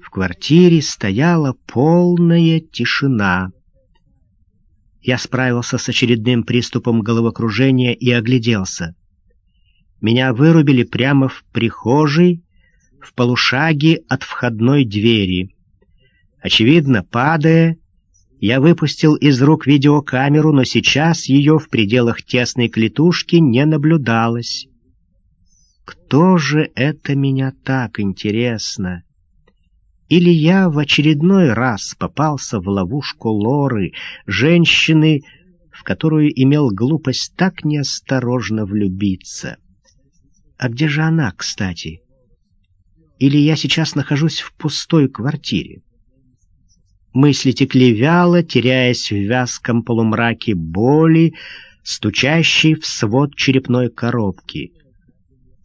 В квартире стояла полная тишина. Я справился с очередным приступом головокружения и огляделся. Меня вырубили прямо в прихожей, в полушаге от входной двери. Очевидно, падая, я выпустил из рук видеокамеру, но сейчас ее в пределах тесной клетушки не наблюдалось. Кто же это меня так интересно? Или я в очередной раз попался в ловушку Лоры, женщины, в которую имел глупость так неосторожно влюбиться? А где же она, кстати? Или я сейчас нахожусь в пустой квартире? Мысли текли вяло, теряясь в вязком полумраке боли, стучащей в свод черепной коробки.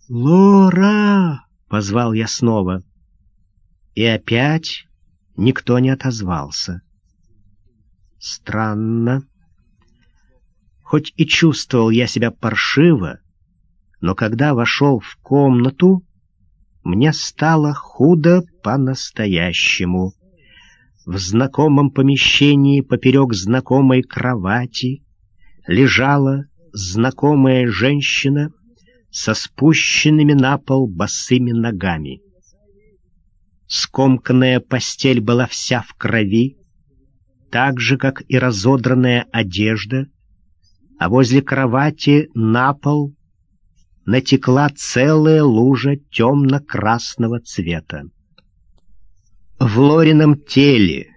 «Лора!» — позвал я снова. И опять никто не отозвался. Странно. Хоть и чувствовал я себя паршиво, но когда вошел в комнату, мне стало худо по-настоящему. В знакомом помещении поперек знакомой кровати лежала знакомая женщина со спущенными на пол босыми ногами. Скомканная постель была вся в крови, так же, как и разодранная одежда, а возле кровати на пол натекла целая лужа темно-красного цвета. В Лорином теле,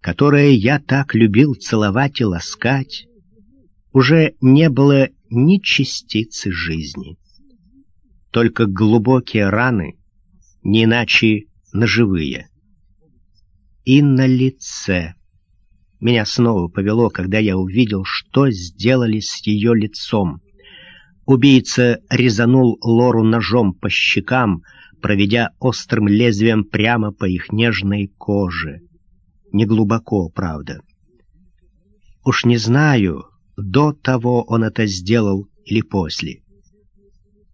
которое я так любил целовать и ласкать, уже не было ни частицы жизни. Только глубокие раны, не иначе ножевые. И на лице. Меня снова повело, когда я увидел, что сделали с ее лицом. Убийца резанул Лору ножом по щекам, проведя острым лезвием прямо по их нежной коже. Неглубоко, правда. Уж не знаю, до того он это сделал или после.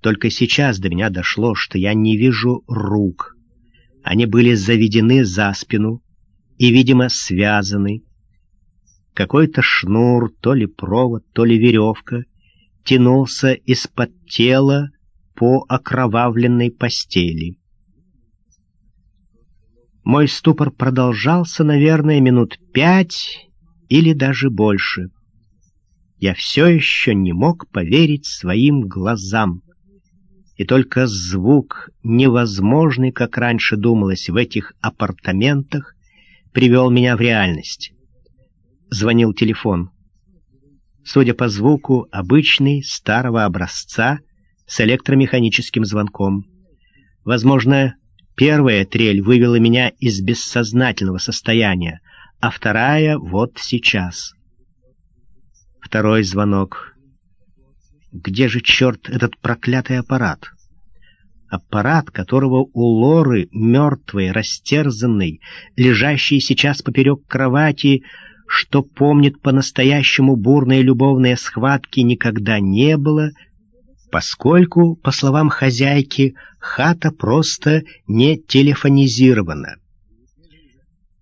Только сейчас до меня дошло, что я не вижу рук. Они были заведены за спину и, видимо, связаны. Какой-то шнур, то ли провод, то ли веревка, тянулся из-под тела по окровавленной постели. Мой ступор продолжался, наверное, минут пять или даже больше. Я все еще не мог поверить своим глазам. И только звук, невозможный, как раньше думалось, в этих апартаментах, привел меня в реальность. Звонил телефон. Судя по звуку, обычный, старого образца, с электромеханическим звонком. Возможно, первая трель вывела меня из бессознательного состояния, а вторая — вот сейчас. Второй звонок. Где же, черт, этот проклятый аппарат? Аппарат, которого у Лоры, мертвый, растерзанный, лежащий сейчас поперек кровати, что помнит по-настоящему бурные любовные схватки, никогда не было, поскольку, по словам хозяйки, хата просто не телефонизирована.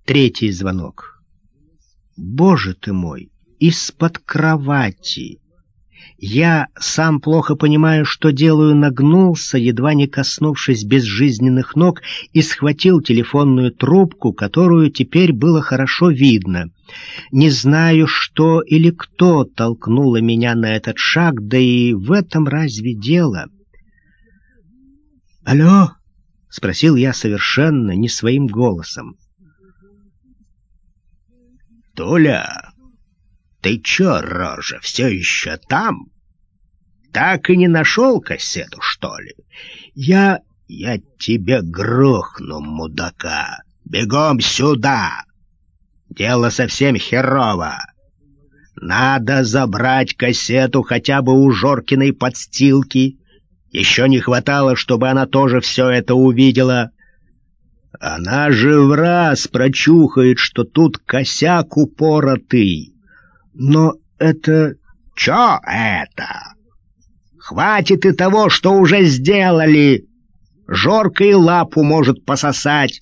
Третий звонок. «Боже ты мой! Из-под кровати!» Я, сам плохо понимаю, что делаю, нагнулся, едва не коснувшись безжизненных ног, и схватил телефонную трубку, которую теперь было хорошо видно. Не знаю, что или кто толкнуло меня на этот шаг, да и в этом разве дело? «Алло?» — спросил я совершенно не своим голосом. «Толя, ты чё, рожа, все еще там? Так и не нашел кассету, что ли? Я... я тебе грохну, мудака. Бегом сюда. Дело совсем херово. Надо забрать кассету хотя бы у Жоркиной подстилки. Еще не хватало, чтобы она тоже все это увидела. Она же в раз прочухает, что тут косяк упоротый. Но это... Чё это? Хватит и того, что уже сделали. Жорка и лапу может пососать.